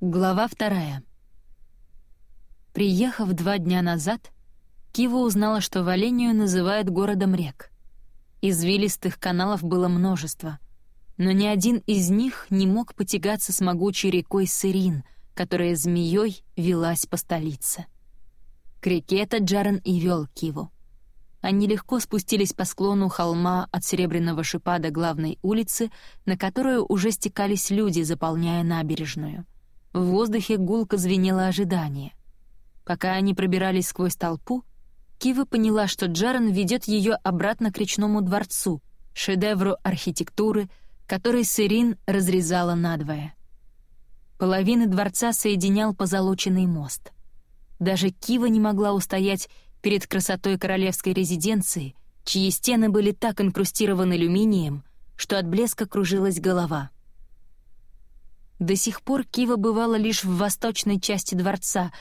Глава вторая. Приехав два дня назад, Кива узнала, что Валению называют городом рек. Извилистых каналов было множество, но ни один из них не мог потягаться с могучей рекой Сырин, которая змеей велась по столице. К реке этот Джарен и вел Киву. Они легко спустились по склону холма от Серебряного шипа до главной улицы, на которую уже стекались люди, заполняя набережную — в воздухе гулко звенело ожидание. Пока они пробирались сквозь толпу, Кива поняла, что Джарен ведет ее обратно к речному дворцу, шедевру архитектуры, который Сырин разрезала надвое. Половины дворца соединял позолоченный мост. Даже Кива не могла устоять перед красотой королевской резиденции, чьи стены были так инкрустированы алюминием, что от блеска кружилась голова — до сих пор Кива бывала лишь в восточной части дворца,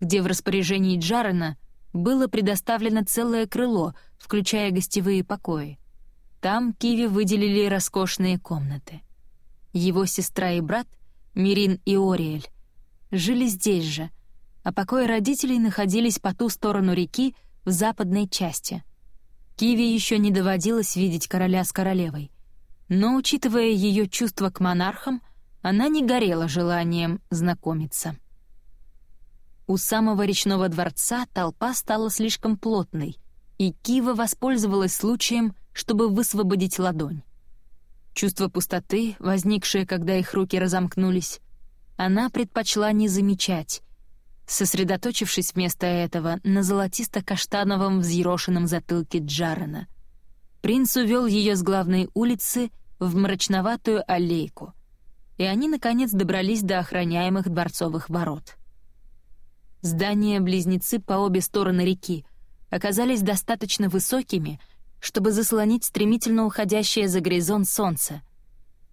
где в распоряжении Джарена было предоставлено целое крыло, включая гостевые покои. Там Киве выделили роскошные комнаты. Его сестра и брат, Мирин и Ориэль, жили здесь же, а покои родителей находились по ту сторону реки в западной части. Киве еще не доводилось видеть короля с королевой, но, учитывая ее чувства к монархам, она не горела желанием знакомиться. У самого речного дворца толпа стала слишком плотной, и Кива воспользовалась случаем, чтобы высвободить ладонь. Чувство пустоты, возникшее, когда их руки разомкнулись, она предпочла не замечать, сосредоточившись вместо этого на золотисто-каштановом взъерошенном затылке Джарена. Принц увел ее с главной улицы в мрачноватую аллейку и они, наконец, добрались до охраняемых дворцовых ворот. Здания-близнецы по обе стороны реки оказались достаточно высокими, чтобы заслонить стремительно уходящее за горизонт солнце,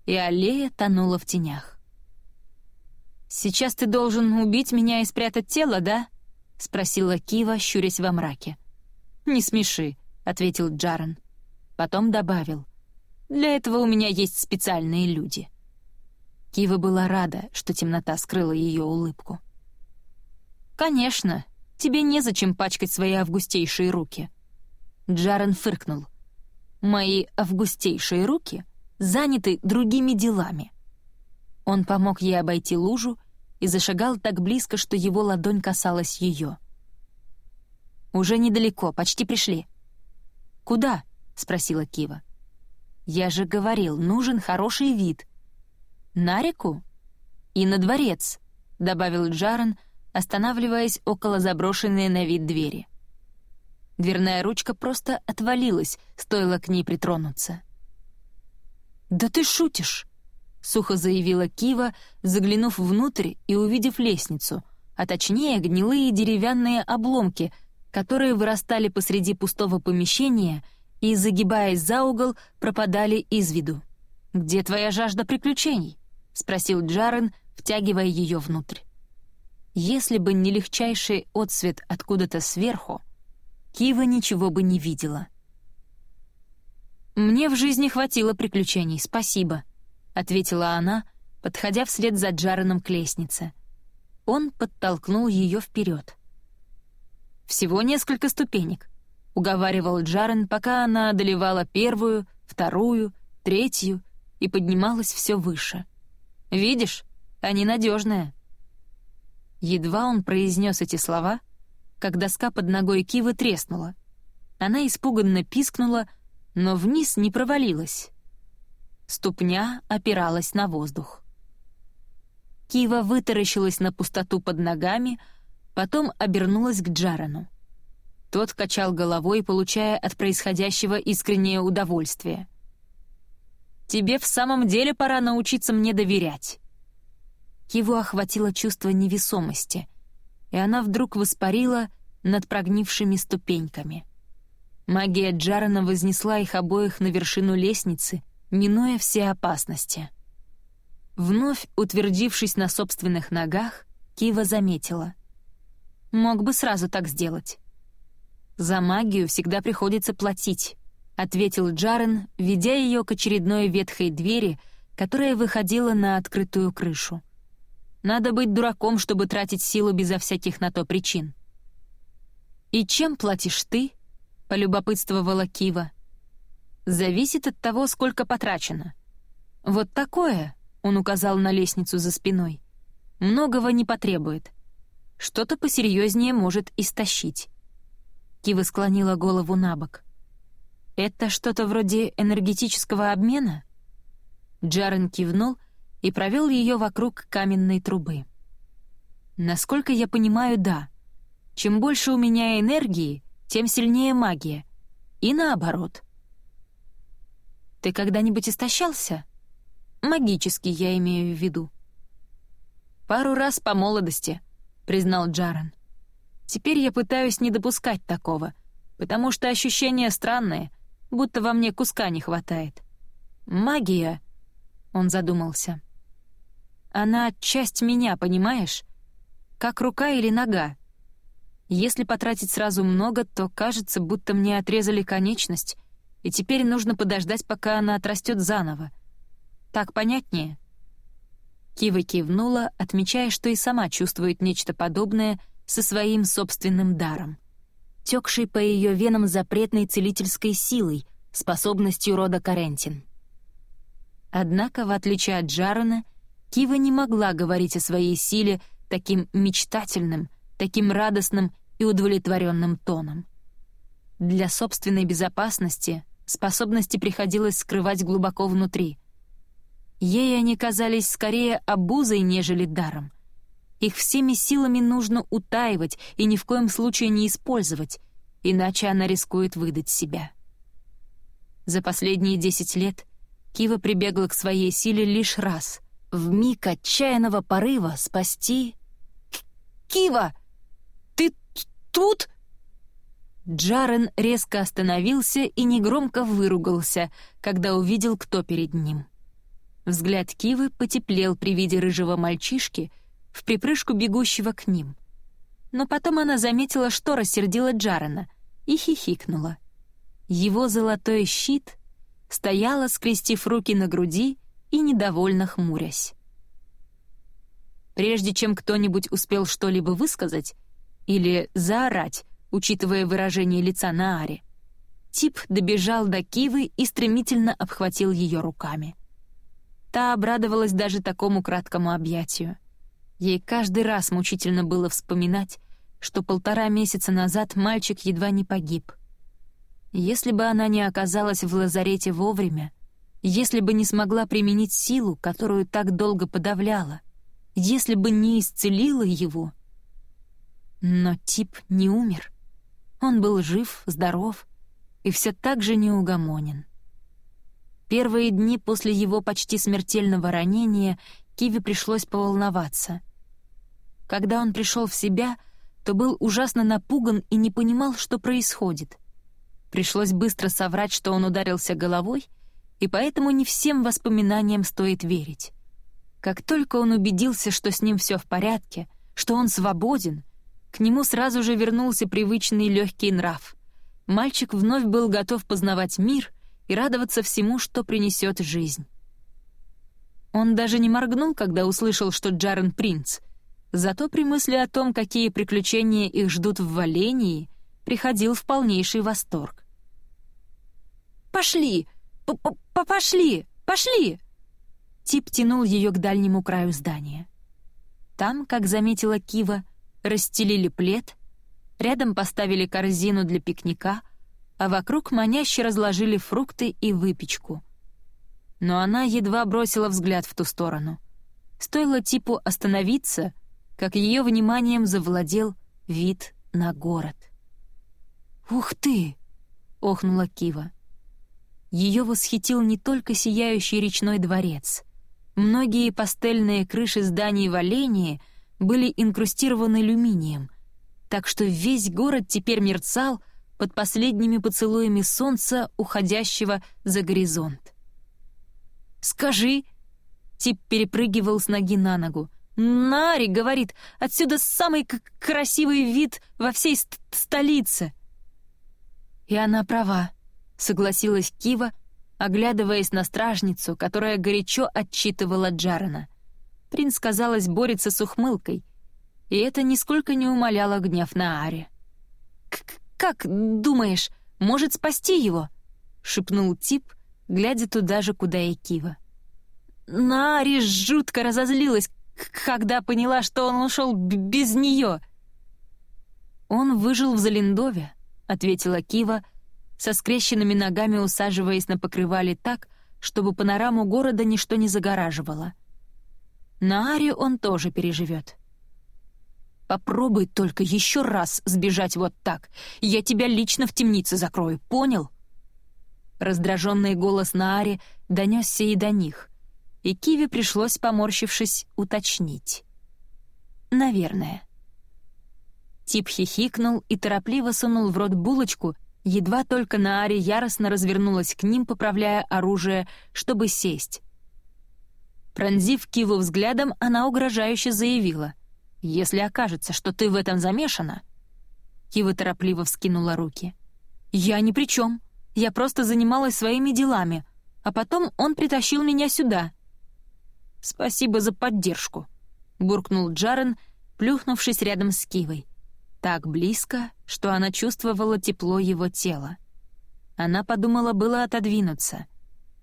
и аллея тонула в тенях. «Сейчас ты должен убить меня и спрятать тело, да?» — спросила Кива, щурясь во мраке. «Не смеши», — ответил Джарен. Потом добавил. «Для этого у меня есть специальные люди». Кива была рада, что темнота скрыла ее улыбку. «Конечно, тебе незачем пачкать свои августейшие руки». Джарен фыркнул. «Мои августейшие руки заняты другими делами». Он помог ей обойти лужу и зашагал так близко, что его ладонь касалась ее. «Уже недалеко, почти пришли». «Куда?» — спросила Кива. «Я же говорил, нужен хороший вид», «На реку?» «И на дворец», — добавил Джарен, останавливаясь около заброшенной на вид двери. Дверная ручка просто отвалилась, стоило к ней притронуться. «Да ты шутишь!» — сухо заявила Кива, заглянув внутрь и увидев лестницу, а точнее гнилые деревянные обломки, которые вырастали посреди пустого помещения и, загибаясь за угол, пропадали из виду. «Где твоя жажда приключений?» — спросил Джарен, втягивая ее внутрь. Если бы не легчайший отсвет откуда-то сверху, Кива ничего бы не видела. «Мне в жизни хватило приключений, спасибо», — ответила она, подходя вслед за Джареном к лестнице. Он подтолкнул ее вперед. «Всего несколько ступенек», — уговаривал Джарен, пока она одолевала первую, вторую, третью и поднималась все выше — Видишь, они надежные. Едва он произнес эти слова, как доска под ногой Кивы треснула. Она испуганно пискнула, но вниз не провалилась. Ступня опиралась на воздух. Кива вытаращилась на пустоту под ногами, потом обернулась к Джарану. Тот качал головой, получая от происходящего искреннее удовольствие. Тебе в самом деле пора научиться мне доверять». Его охватило чувство невесомости, и она вдруг воспарила над прогнившими ступеньками. Магия Джарена вознесла их обоих на вершину лестницы, минуя все опасности. Вновь утвердившись на собственных ногах, Кива заметила. «Мог бы сразу так сделать. За магию всегда приходится платить. — ответил Джарен, ведя ее к очередной ветхой двери, которая выходила на открытую крышу. Надо быть дураком, чтобы тратить силу безо всяких на то причин. «И чем платишь ты?» — полюбопытствовала Кива. «Зависит от того, сколько потрачено. Вот такое», — он указал на лестницу за спиной, — «многого не потребует. Что-то посерьезнее может истощить». Кива склонила голову на бок. «Это что-то вроде энергетического обмена?» Джарен кивнул и провел ее вокруг каменной трубы. «Насколько я понимаю, да. Чем больше у меня энергии, тем сильнее магия. И наоборот». «Ты когда-нибудь истощался?» «Магически, я имею в виду». «Пару раз по молодости», — признал Джарен. «Теперь я пытаюсь не допускать такого, потому что ощущения странные, будто во мне куска не хватает. Магия...» — он задумался. Она часть меня, понимаешь? Как рука или нога. Если потратить сразу много, то кажется, будто мне отрезали конечность, и теперь нужно подождать, пока она отрастет заново. Так понятнее?» Кива кивнула, отмечая, что и сама чувствует нечто подобное со своим собственным даром. Текшей по ее венам запретной целительской силой, способностью рода Карентин. Однако, в отличие от Джарена, Кива не могла говорить о своей силе таким мечтательным, таким радостным и удовлетворенным тоном. Для собственной безопасности способности приходилось скрывать глубоко внутри. Ей они казались скорее обузой, нежели даром. Их всеми силами нужно утаивать и ни в коем случае не использовать, иначе она рискует выдать себя. За последние десять лет Кива прибегла к своей силе лишь раз, в миг отчаянного порыва спасти... «Кива! Ты тут?» Джарен резко остановился и негромко выругался, когда увидел, кто перед ним. Взгляд Кивы потеплел при виде рыжего мальчишки, в припрыжку бегущего к ним. Но потом она заметила, что рассердила Джарена, и хихикнула. Его золотой щит стояла, скрестив руки на груди, и недовольно хмурясь. Прежде чем кто-нибудь успел что-либо высказать или заорать, учитывая выражение лица Наари, тип добежал до Кивы и стремительно обхватил ее руками. Та обрадовалась даже такому краткому объятию. Ей каждый раз мучительно было вспоминать, что полтора месяца назад мальчик едва не погиб. Если бы она не оказалась в лазарете вовремя, если бы не смогла применить силу, которую так долго подавляла, если бы не исцелила его. Но тип не умер. Он был жив, здоров и все так же неугомонен. Первые дни после его почти смертельного ранения Киви пришлось поволноваться. Когда он пришел в себя, то был ужасно напуган и не понимал, что происходит. Пришлось быстро соврать, что он ударился головой — и поэтому не всем воспоминаниям стоит верить. Как только он убедился, что с ним все в порядке, что он свободен, к нему сразу же вернулся привычный легкий нрав. Мальчик вновь был готов познавать мир и радоваться всему, что принесет жизнь. Он даже не моргнул, когда услышал, что Джарен принц. Зато при мысли о том, какие приключения их ждут в Валении, приходил в полнейший восторг. «Пошли!» П -п «Пошли! Пошли!» Тип тянул ее к дальнему краю здания. Там, как заметила Кива, расстелили плед, рядом поставили корзину для пикника, а вокруг маняще разложили фрукты и выпечку. Но она едва бросила взгляд в ту сторону. Стоило типу остановиться, как ее вниманием завладел вид на город. «Ух ты!» — охнула Кива. Ее восхитил не только сияющий речной дворец. Многие пастельные крыши зданий в Олении были инкрустированы алюминием, так что весь город теперь мерцал под последними поцелуями солнца, уходящего за горизонт. «Скажи!» — тип перепрыгивал с ноги на ногу. «Нари, — говорит, — отсюда самый красивый вид во всей ст столице!» И она права согласилась Кива, оглядываясь на стражницу, которая горячо отчитывала Джарена. Принц, казалось, борется с ухмылкой, и это нисколько не умаляло гнев на Аре. «Как, думаешь, может спасти его?» — шепнул Тип, глядя туда же, куда и Кива. Нари жутко разозлилась, когда поняла, что он ушел без нее. «Он выжил в Залиндове», — ответила Кива, со скрещенными ногами усаживаясь на покрывале так, чтобы панораму города ничто не загораживало. На Аре он тоже переживет. «Попробуй только еще раз сбежать вот так, я тебя лично в темнице закрою, понял?» Раздраженный голос Наари донесся и до них, и Киви пришлось, поморщившись, уточнить. «Наверное». Тип хихикнул и торопливо сунул в рот булочку, едва только Наари яростно развернулась к ним, поправляя оружие, чтобы сесть. Пронзив Киву взглядом, она угрожающе заявила. «Если окажется, что ты в этом замешана...» Кива торопливо вскинула руки. «Я ни при чем. Я просто занималась своими делами, а потом он притащил меня сюда». «Спасибо за поддержку», — буркнул Джарен, плюхнувшись рядом с Кивой. Так близко, что она чувствовала тепло его тела. Она подумала было отодвинуться,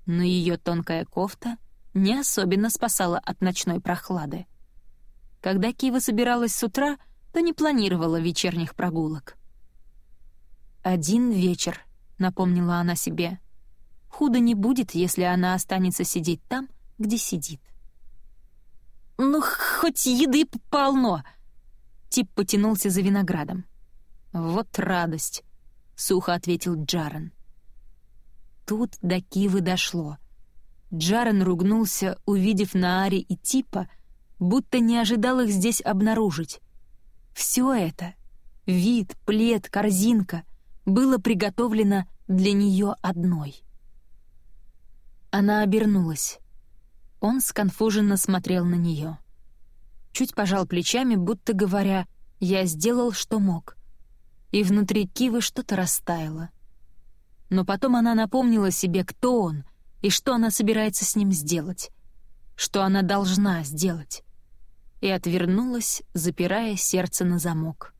но ее тонкая кофта не особенно спасала от ночной прохлады. Когда Кива собиралась с утра, то не планировала вечерних прогулок. «Один вечер», напомнила она себе. Худо не будет, если она останется сидеть там, где сидит. «Ну, хоть еды полно!» Тип потянулся за виноградом. «Вот радость!» — сухо ответил Джарен. Тут до Кивы дошло. Джарен ругнулся, увидев Наари и Типа, будто не ожидал их здесь обнаружить. Все это — вид, плед, корзинка было приготовлено для нее одной. Она обернулась. Он сконфуженно смотрел на нее. Чуть пожал плечами, будто говоря «я сделал, что мог». И внутри Кивы что-то растаяло. Но потом она напомнила себе, кто он и что она собирается с ним сделать, что она должна сделать, и отвернулась, запирая сердце на замок.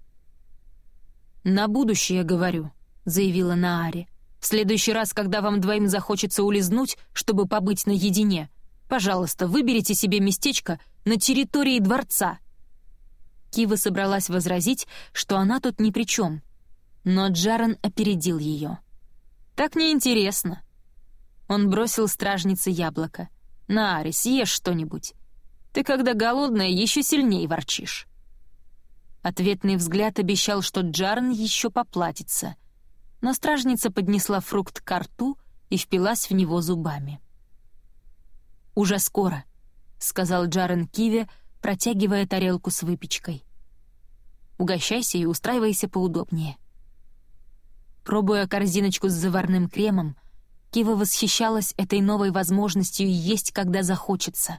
«На будущее, говорю», — заявила Наари. «В следующий раз, когда вам двоим захочется улизнуть, чтобы побыть наедине, пожалуйста, выберите себе местечко на территории дворца». Кива собралась возразить, что она тут ни при чем, но Джаран опередил ее. «Так неинтересно». Он бросил стражнице яблоко. «Наари, съешь что-нибудь. Ты, когда голодная, еще сильнее ворчишь». Ответный взгляд обещал, что Джарн еще поплатится — но стражница поднесла фрукт к рту и впилась в него зубами. «Уже скоро», — сказал Джарен Киве, протягивая тарелку с выпечкой. «Угощайся и устраивайся поудобнее». Пробуя корзиночку с заварным кремом, Кива восхищалась этой новой возможностью есть, когда захочется.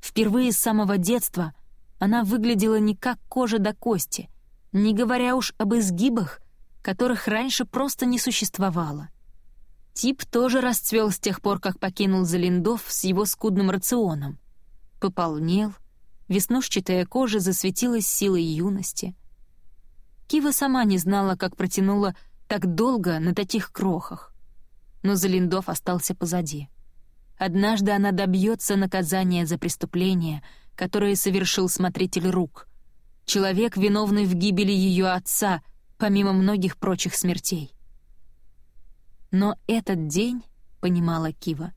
Впервые с самого детства она выглядела не как кожа до кости, не говоря уж об изгибах, которых раньше просто не существовало. Тип тоже расцвел с тех пор, как покинул Залиндов с его скудным рационом. Пополнел, веснушчатая кожа засветилась силой юности. Кива сама не знала, как протянула так долго на таких крохах. Но Залиндов остался позади. Однажды она добьется наказания за преступление, которое совершил смотритель рук. Человек, виновный в гибели ее отца — помимо многих прочих смертей. Но этот день, понимала Кива,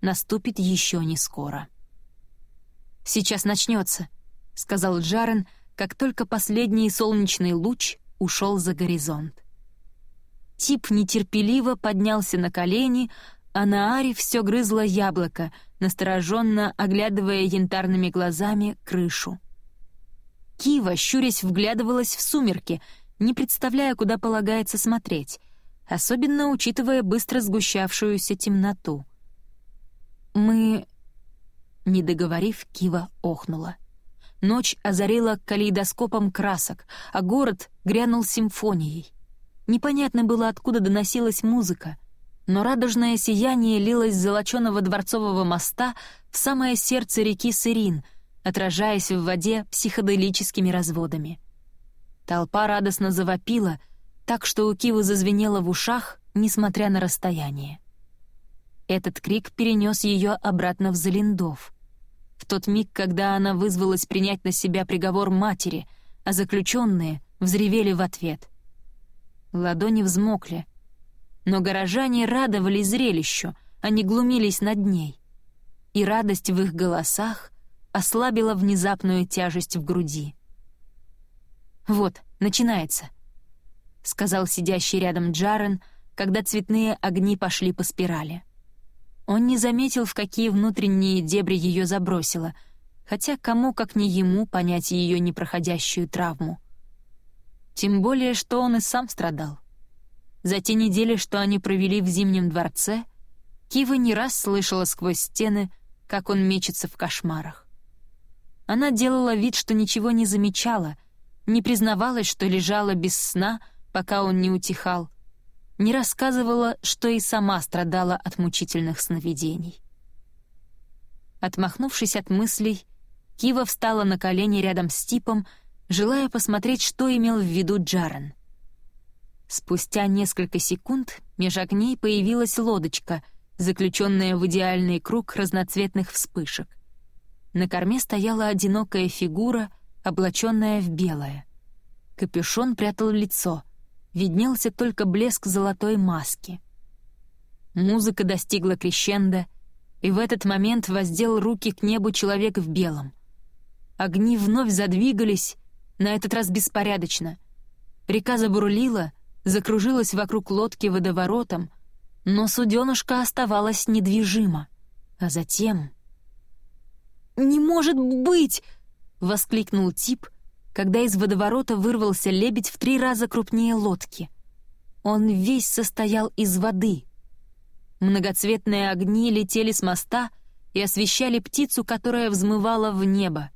наступит еще не скоро. «Сейчас начнется», — сказал Джарен, как только последний солнечный луч ушел за горизонт. Тип нетерпеливо поднялся на колени, а на Аре все грызло яблоко, настороженно оглядывая янтарными глазами крышу. Кива, щурясь, вглядывалась в сумерки — не представляя, куда полагается смотреть, особенно учитывая быстро сгущавшуюся темноту. «Мы...» Не договорив, Кива охнула. Ночь озарила калейдоскопом красок, а город грянул симфонией. Непонятно было, откуда доносилась музыка, но радужное сияние лилось с золоченого дворцового моста в самое сердце реки Сырин, отражаясь в воде психоделическими разводами. Толпа радостно завопила, так что у Кивы зазвенело в ушах, несмотря на расстояние. Этот крик перенес ее обратно в Залиндов. В тот миг, когда она вызвалась принять на себя приговор матери, а заключенные взревели в ответ. Ладони взмокли, но горожане радовали зрелищу, они глумились над ней. И радость в их голосах ослабила внезапную тяжесть в груди. «Вот, начинается», — сказал сидящий рядом Джарен, когда цветные огни пошли по спирали. Он не заметил, в какие внутренние дебри ее забросило, хотя кому, как не ему, понять ее непроходящую травму. Тем более, что он и сам страдал. За те недели, что они провели в Зимнем дворце, Кива не раз слышала сквозь стены, как он мечется в кошмарах. Она делала вид, что ничего не замечала, не признавалась, что лежала без сна, пока он не утихал, не рассказывала, что и сама страдала от мучительных сновидений. Отмахнувшись от мыслей, Кива встала на колени рядом с Типом, желая посмотреть, что имел в виду Джарен. Спустя несколько секунд меж огней появилась лодочка, заключенная в идеальный круг разноцветных вспышек. На корме стояла одинокая фигура, облаченная в белое. Капюшон прятал лицо — виднелся только блеск золотой маски. Музыка достигла крещенда, и в этот момент воздел руки к небу человек в белом. Огни вновь задвигались, на этот раз беспорядочно. Река забурлила, закружилась вокруг лодки водоворотом, но суденушка оставалась недвижима. А затем... «Не может быть!» — воскликнул тип — когда из водоворота вырвался лебедь в три раза крупнее лодки. Он весь состоял из воды. Многоцветные огни летели с моста и освещали птицу, которая взмывала в небо.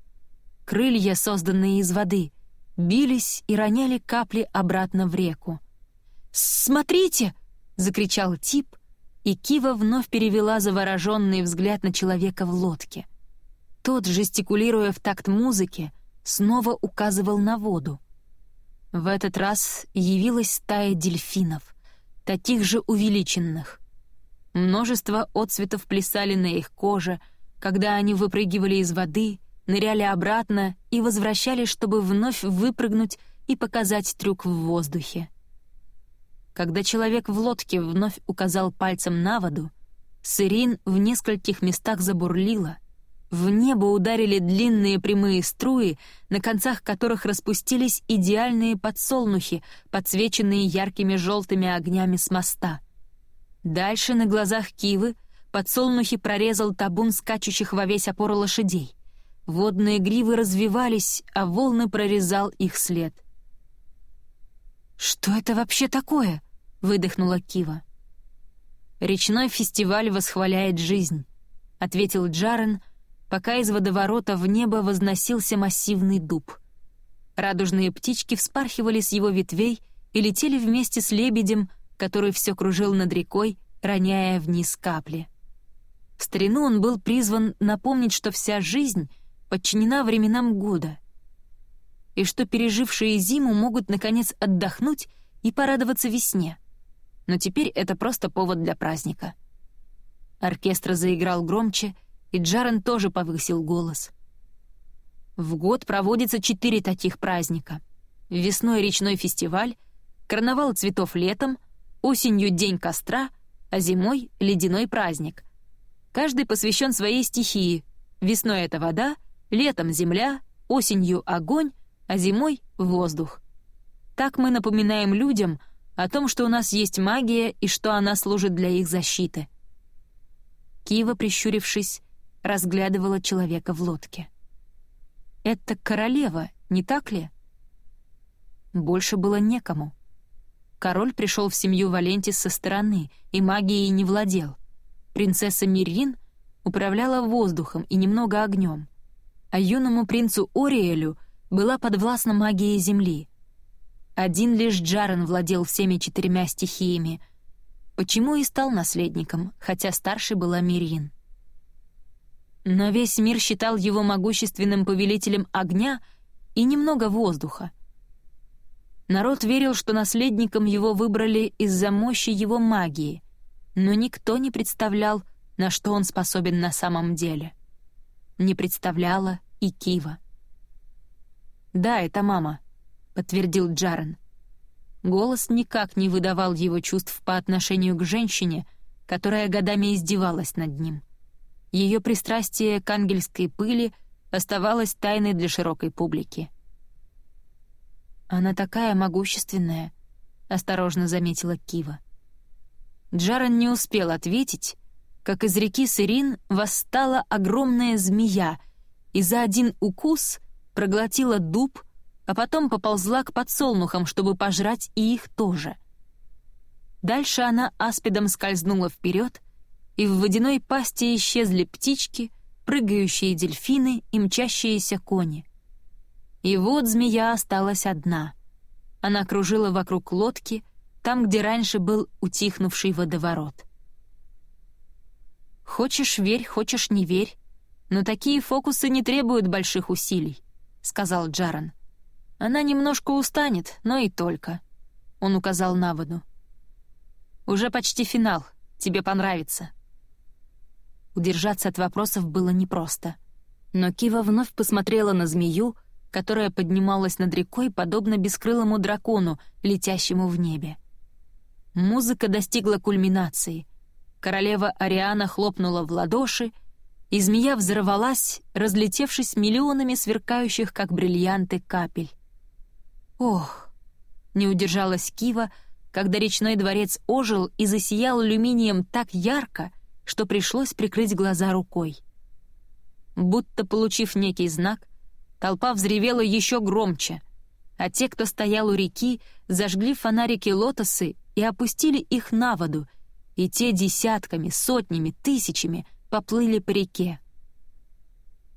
Крылья, созданные из воды, бились и роняли капли обратно в реку. «Смотрите!» — закричал тип, и Кива вновь перевела завороженный взгляд на человека в лодке. Тот, жестикулируя в такт музыки, снова указывал на воду. В этот раз явилась стая дельфинов, таких же увеличенных. Множество отцветов плясали на их коже, когда они выпрыгивали из воды, ныряли обратно и возвращались, чтобы вновь выпрыгнуть и показать трюк в воздухе. Когда человек в лодке вновь указал пальцем на воду, Сырин в нескольких местах забурлила — в небо ударили длинные прямые струи, на концах которых распустились идеальные подсолнухи, подсвеченные яркими желтыми огнями с моста. Дальше на глазах Кивы подсолнухи прорезал табун скачущих во весь опор лошадей. Водные гривы развивались, а волны прорезал их след. «Что это вообще такое?» — выдохнула Кива. «Речной фестиваль восхваляет жизнь», — ответил Джарен, — пока из водоворота в небо возносился массивный дуб. Радужные птички вспархивали с его ветвей и летели вместе с лебедем, который все кружил над рекой, роняя вниз капли. В старину он был призван напомнить, что вся жизнь подчинена временам года, и что пережившие зиму могут, наконец, отдохнуть и порадоваться весне. Но теперь это просто повод для праздника. Оркестр заиграл громче — и Джарен тоже повысил голос. В год проводится четыре таких праздника. Весной речной фестиваль, карнавал цветов летом, осенью день костра, а зимой — ледяной праздник. Каждый посвящен своей стихии. Весной — это вода, летом — земля, осенью — огонь, а зимой — воздух. Так мы напоминаем людям о том, что у нас есть магия и что она служит для их защиты. Кива, прищурившись, разглядывала человека в лодке. «Это королева, не так ли?» Больше было некому. Король пришел в семью Валентис со стороны и магией не владел. Принцесса Мирин управляла воздухом и немного огнем, а юному принцу Ориэлю была подвластна магия Земли. Один лишь Джарен владел всеми четырьмя стихиями, почему и стал наследником, хотя старшей была Мирин. Но весь мир считал его могущественным повелителем огня и немного воздуха. Народ верил, что наследником его выбрали из-за мощи его магии, но никто не представлял, на что он способен на самом деле. Не представляла и Кива. «Да, это мама», — подтвердил Джарен. Голос никак не выдавал его чувств по отношению к женщине, которая годами издевалась над ним. Ее пристрастие к ангельской пыли оставалось тайной для широкой публики. «Она такая могущественная», — осторожно заметила Кива. Джаран не успел ответить, как из реки Сырин восстала огромная змея и за один укус проглотила дуб, а потом поползла к подсолнухам, чтобы пожрать и их тоже. Дальше она аспидом скользнула вперед, и в водяной пасти исчезли птички, прыгающие дельфины и мчащиеся кони. И вот змея осталась одна. Она кружила вокруг лодки, там, где раньше был утихнувший водоворот. «Хочешь — верь, хочешь — не верь, но такие фокусы не требуют больших усилий», — сказал Джаран. «Она немножко устанет, но и только», — он указал на воду. «Уже почти финал, тебе понравится». Удержаться от вопросов было непросто. Но Кива вновь посмотрела на змею, которая поднималась над рекой, подобно бескрылому дракону, летящему в небе. Музыка достигла кульминации. Королева Ариана хлопнула в ладоши, и змея взорвалась, разлетевшись миллионами сверкающих, как бриллианты, капель. «Ох!» — не удержалась Кива, когда речной дворец ожил и засиял алюминием так ярко, что пришлось прикрыть глаза рукой. Будто получив некий знак, толпа взревела еще громче, а те, кто стоял у реки, зажгли фонарики лотосы и опустили их на воду, и те десятками, сотнями, тысячами поплыли по реке.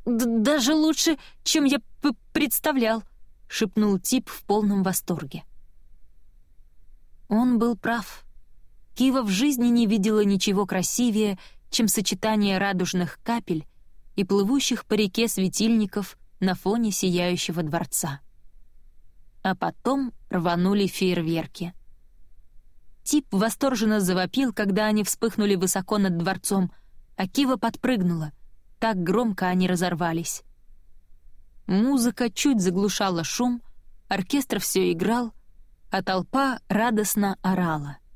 «Даже лучше, чем я представлял», — шепнул тип в полном восторге. Он был прав. Кива в жизни не видела ничего красивее, чем сочетание радужных капель и плывущих по реке светильников на фоне сияющего дворца. А потом рванули фейерверки. Тип восторженно завопил, когда они вспыхнули высоко над дворцом, а Кива подпрыгнула. Так громко они разорвались. Музыка чуть заглушала шум, оркестр все играл, а толпа радостно орала —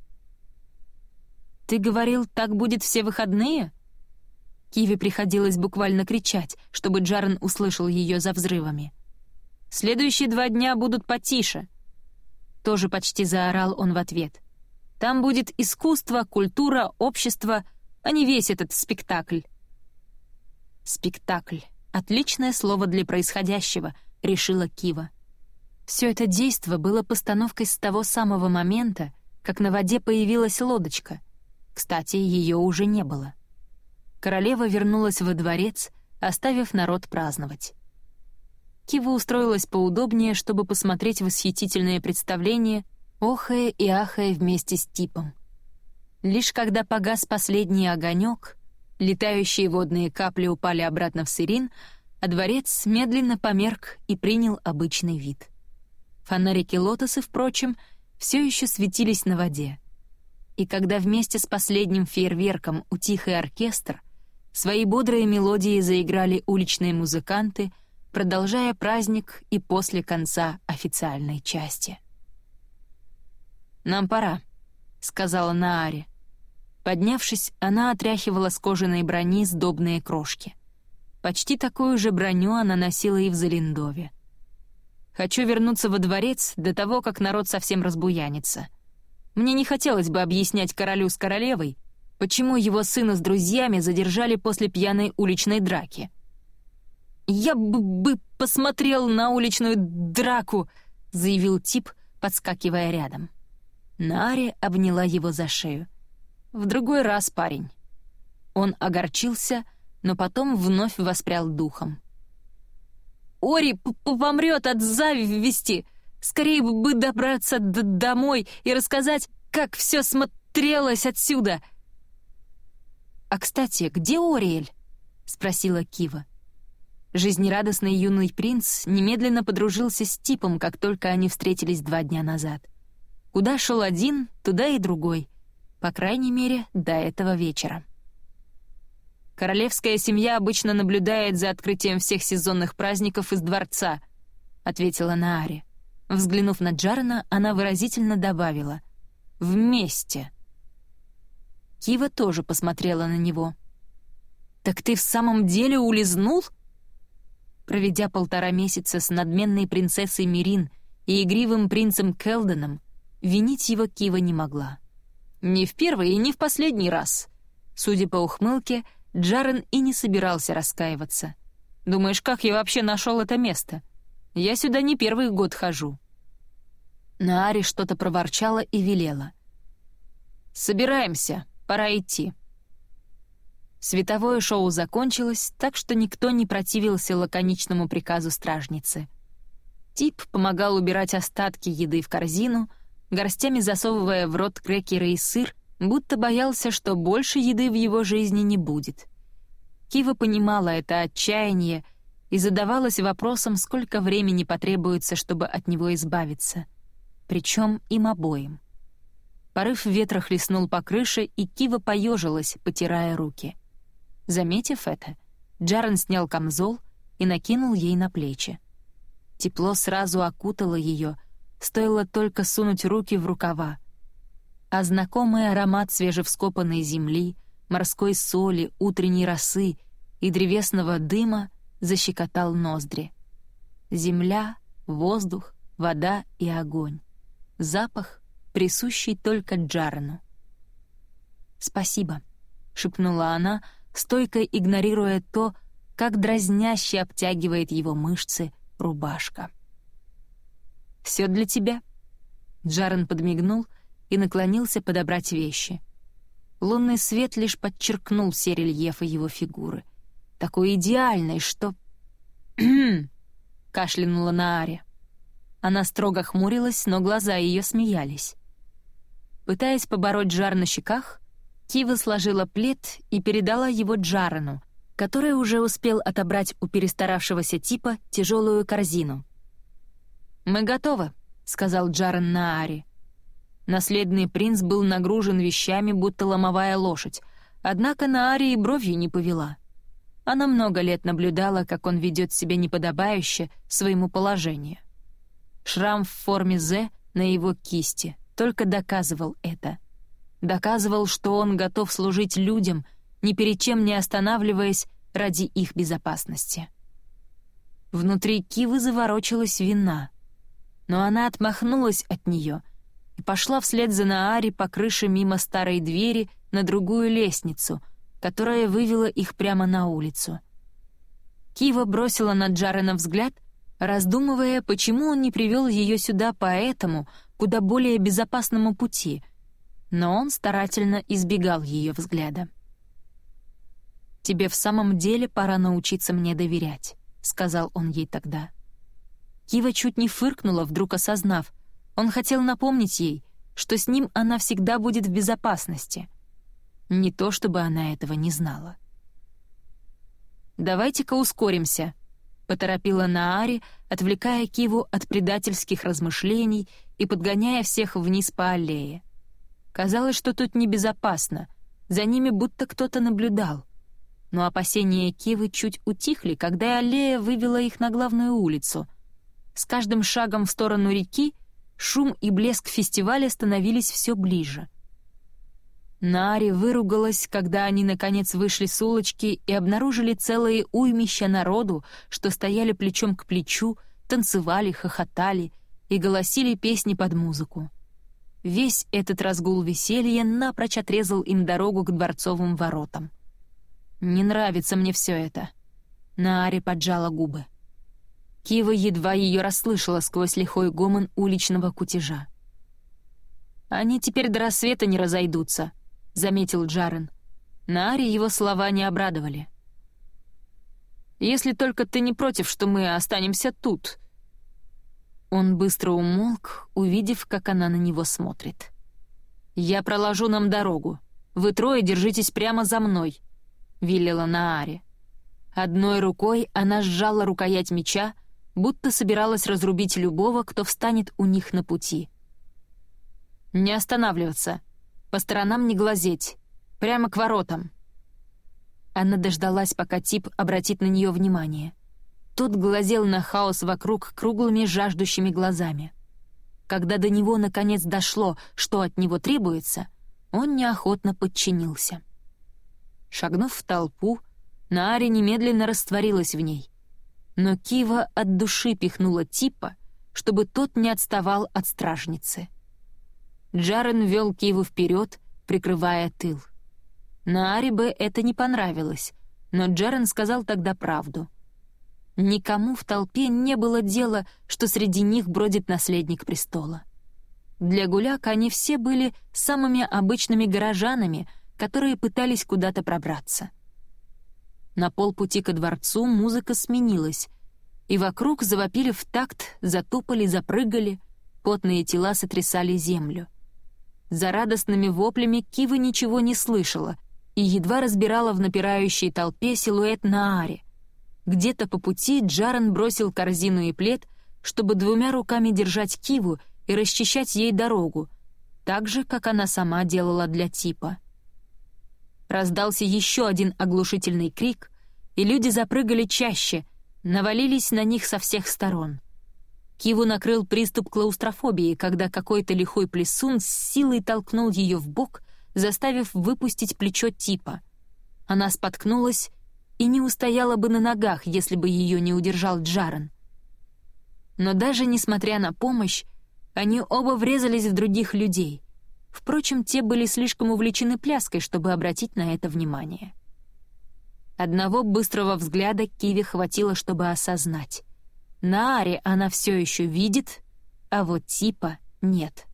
«Ты говорил, так будет все выходные?» Киви приходилось буквально кричать, чтобы Джарен услышал ее за взрывами. «Следующие два дня будут потише», — тоже почти заорал он в ответ. «Там будет искусство, культура, общество, а не весь этот спектакль». «Спектакль. Отличное слово для происходящего», — решила Кива. Все это действо было постановкой с того самого момента, как на воде появилась лодочка — кстати, ее уже не было. Королева вернулась во дворец, оставив народ праздновать. Кива устроилась поудобнее, чтобы посмотреть восхитительное представление, охая и ахая вместе с типом. Лишь когда погас последний огонек, летающие водные капли упали обратно в сырин, а дворец медленно померк и принял обычный вид. Фонарики лотосы, впрочем, все еще светились на воде и когда вместе с последним фейерверком утих и оркестр, свои бодрые мелодии заиграли уличные музыканты, продолжая праздник и после конца официальной части. «Нам пора», — сказала Нааре. Поднявшись, она отряхивала с кожаной брони сдобные крошки. Почти такую же броню она носила и в Залиндове. «Хочу вернуться во дворец до того, как народ совсем разбуянится», — мне не хотелось бы объяснять королю с королевой, почему его сына с друзьями задержали после пьяной уличной драки. «Я бы посмотрел на уличную драку», — заявил тип, подскакивая рядом. Нари обняла его за шею. «В другой раз, парень». Он огорчился, но потом вновь воспрял духом. «Ори помрет от зависти!» Скорее бы добраться домой и рассказать, как все смотрелось отсюда. А, кстати, где Ориэль? — спросила Кива. Жизнерадостный юный принц немедленно подружился с типом, как только они встретились два дня назад. Куда шел один, туда и другой. По крайней мере, до этого вечера. «Королевская семья обычно наблюдает за открытием всех сезонных праздников из дворца», — ответила Наари. Взглянув на Джарена, она выразительно добавила «Вместе». Кива тоже посмотрела на него. «Так ты в самом деле улизнул?» Проведя полтора месяца с надменной принцессой Мирин и игривым принцем Келденом, винить его Кива не могла. «Не в первый и не в последний раз». Судя по ухмылке, Джарен и не собирался раскаиваться. «Думаешь, как я вообще нашел это место? Я сюда не первый год хожу». Наари что-то проворчала и велела. «Собираемся, пора идти». Световое шоу закончилось, так что никто не противился лаконичному приказу стражницы. Тип помогал убирать остатки еды в корзину, горстями засовывая в рот крекеры и сыр, будто боялся, что больше еды в его жизни не будет. Кива понимала это отчаяние и задавалась вопросом, сколько времени потребуется, чтобы от него избавиться. Причем им обоим. Порыв ветра хлестнул по крыше, и Кива поежилась, потирая руки. Заметив это, Джарен снял камзол и накинул ей на плечи. Тепло сразу окутало ее, стоило только сунуть руки в рукава, а знакомый аромат свежевскопанной земли, морской соли, утренней росы и древесного дыма защекотал ноздри. Земля, воздух, вода и огонь. Запах, присущий только Джарену. «Спасибо», — шепнула она, стойко игнорируя то, как дразняще обтягивает его мышцы рубашка. «Все для тебя», — Джарен подмигнул — и наклонился подобрать вещи. Лунный свет лишь подчеркнул все рельефы его фигуры. Такой идеальной, что... кашлянула Нааре. Она строго хмурилась, но глаза ее смеялись. Пытаясь побороть жар на щеках, Кива сложила плед и передала его Джарану, который уже успел отобрать у перестаравшегося типа тяжелую корзину. «Мы готовы», — сказал Джаран Нааре. Наследный принц был нагружен вещами, будто ломовая лошадь, однако на Арии бровью не повела. Она много лет наблюдала, как он ведет себя неподобающе своему положению. Шрам в форме «З» на его кисти только доказывал это. Доказывал, что он готов служить людям, ни перед чем не останавливаясь ради их безопасности. Внутри Кивы заворочилась вина, но она отмахнулась от нее — и пошла вслед за Наари по крыше мимо старой двери на другую лестницу, которая вывела их прямо на улицу. Кива бросила на Джарена взгляд, раздумывая, почему он не привел ее сюда по этому, куда более безопасному пути, но он старательно избегал ее взгляда. «Тебе в самом деле пора научиться мне доверять», — сказал он ей тогда. Кива чуть не фыркнула, вдруг осознав — он хотел напомнить ей, что с ним она всегда будет в безопасности. Не то чтобы она этого не знала. «Давайте-ка ускоримся», — поторопила Наари, отвлекая Киву от предательских размышлений и подгоняя всех вниз по аллее. Казалось, что тут небезопасно, за ними будто кто-то наблюдал. Но опасения Кивы чуть утихли, когда аллея вывела их на главную улицу. С каждым шагом в сторону реки шум и блеск фестиваля становились все ближе. Нари выругалась, когда они наконец вышли с улочки и обнаружили целые уймища народу, что стояли плечом к плечу, танцевали, хохотали и голосили песни под музыку. Весь этот разгул веселья напрочь отрезал им дорогу к дворцовым воротам. «Не нравится мне все это», — Наари поджала губы. Кива едва ее расслышала сквозь лихой гомон уличного кутежа. «Они теперь до рассвета не разойдутся», — заметил Джарен. Нари его слова не обрадовали. «Если только ты не против, что мы останемся тут». Он быстро умолк, увидев, как она на него смотрит. «Я проложу нам дорогу. Вы трое держитесь прямо за мной», — велела Нааре. Одной рукой она сжала рукоять меча, будто собиралась разрубить любого, кто встанет у них на пути. «Не останавливаться, по сторонам не глазеть, прямо к воротам». Она дождалась, пока тип обратит на нее внимание. Тот глазел на хаос вокруг круглыми жаждущими глазами. Когда до него наконец дошло, что от него требуется, он неохотно подчинился. Шагнув в толпу, Наари немедленно растворилась в ней. Но Кива от души пихнула Типа, чтобы тот не отставал от стражницы. Джарен вел Киву вперед, прикрывая тыл. Наари бы это не понравилось, но Джарен сказал тогда правду. Никому в толпе не было дела, что среди них бродит наследник престола. Для гуляк они все были самыми обычными горожанами, которые пытались куда-то пробраться — на полпути ко дворцу музыка сменилась, и вокруг завопили в такт, затопали, запрыгали, потные тела сотрясали землю. За радостными воплями Кива ничего не слышала и едва разбирала в напирающей толпе силуэт Наари. Где-то по пути Джаран бросил корзину и плед, чтобы двумя руками держать Киву и расчищать ей дорогу, так же, как она сама делала для Типа. Раздался еще один оглушительный крик, и люди запрыгали чаще, навалились на них со всех сторон. Киву накрыл приступ клаустрофобии, когда какой-то лихой плесун с силой толкнул ее в бок, заставив выпустить плечо типа. Она споткнулась и не устояла бы на ногах, если бы ее не удержал Джаран. Но даже несмотря на помощь, они оба врезались в других людей — Впрочем, те были слишком увлечены пляской, чтобы обратить на это внимание. Одного быстрого взгляда Киви хватило, чтобы осознать. На Аре она все еще видит, а вот типа нет.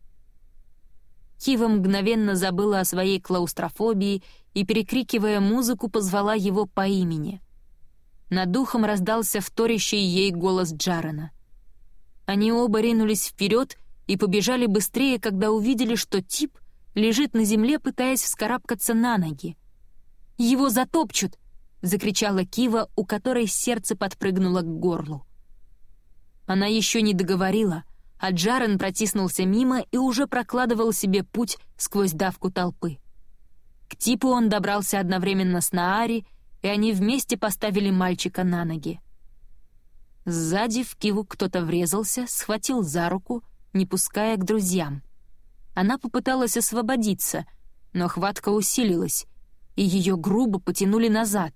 Кива мгновенно забыла о своей клаустрофобии и, перекрикивая музыку, позвала его по имени. Над духом раздался вторящий ей голос Джарена. Они оба ринулись вперед и побежали быстрее, когда увидели, что тип лежит на земле, пытаясь вскарабкаться на ноги. «Его затопчут!» — закричала Кива, у которой сердце подпрыгнуло к горлу. Она еще не договорила, а Джарен протиснулся мимо и уже прокладывал себе путь сквозь давку толпы. К типу он добрался одновременно с Наари, и они вместе поставили мальчика на ноги. Сзади в Киву кто-то врезался, схватил за руку не пуская к друзьям. Она попыталась освободиться, но хватка усилилась, и ее грубо потянули назад.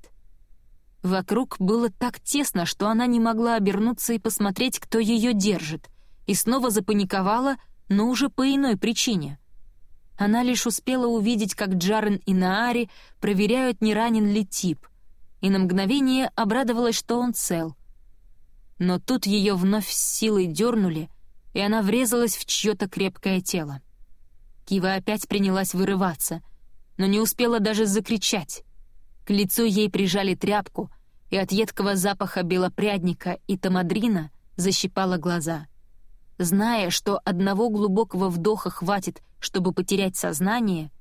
Вокруг было так тесно, что она не могла обернуться и посмотреть, кто ее держит, и снова запаниковала, но уже по иной причине. Она лишь успела увидеть, как Джарен и Наари проверяют, не ранен ли тип, и на мгновение обрадовалась, что он цел. Но тут ее вновь с силой дернули, и она врезалась в чье-то крепкое тело. Кива опять принялась вырываться, но не успела даже закричать. К лицу ей прижали тряпку, и от едкого запаха белопрядника и тамадрина защипала глаза. Зная, что одного глубокого вдоха хватит, чтобы потерять сознание,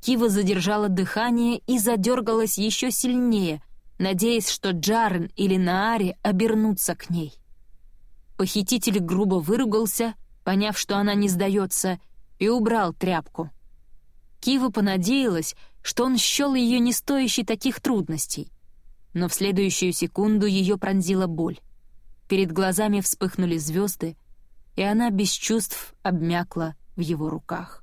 Кива задержала дыхание и задергалась еще сильнее, надеясь, что Джарен или Наари обернутся к ней. Похититель грубо выругался, поняв, что она не сдается, и убрал тряпку. Кива понадеялась, что он счел ее не стоящей таких трудностей. Но в следующую секунду ее пронзила боль. Перед глазами вспыхнули звезды, и она без чувств обмякла в его руках.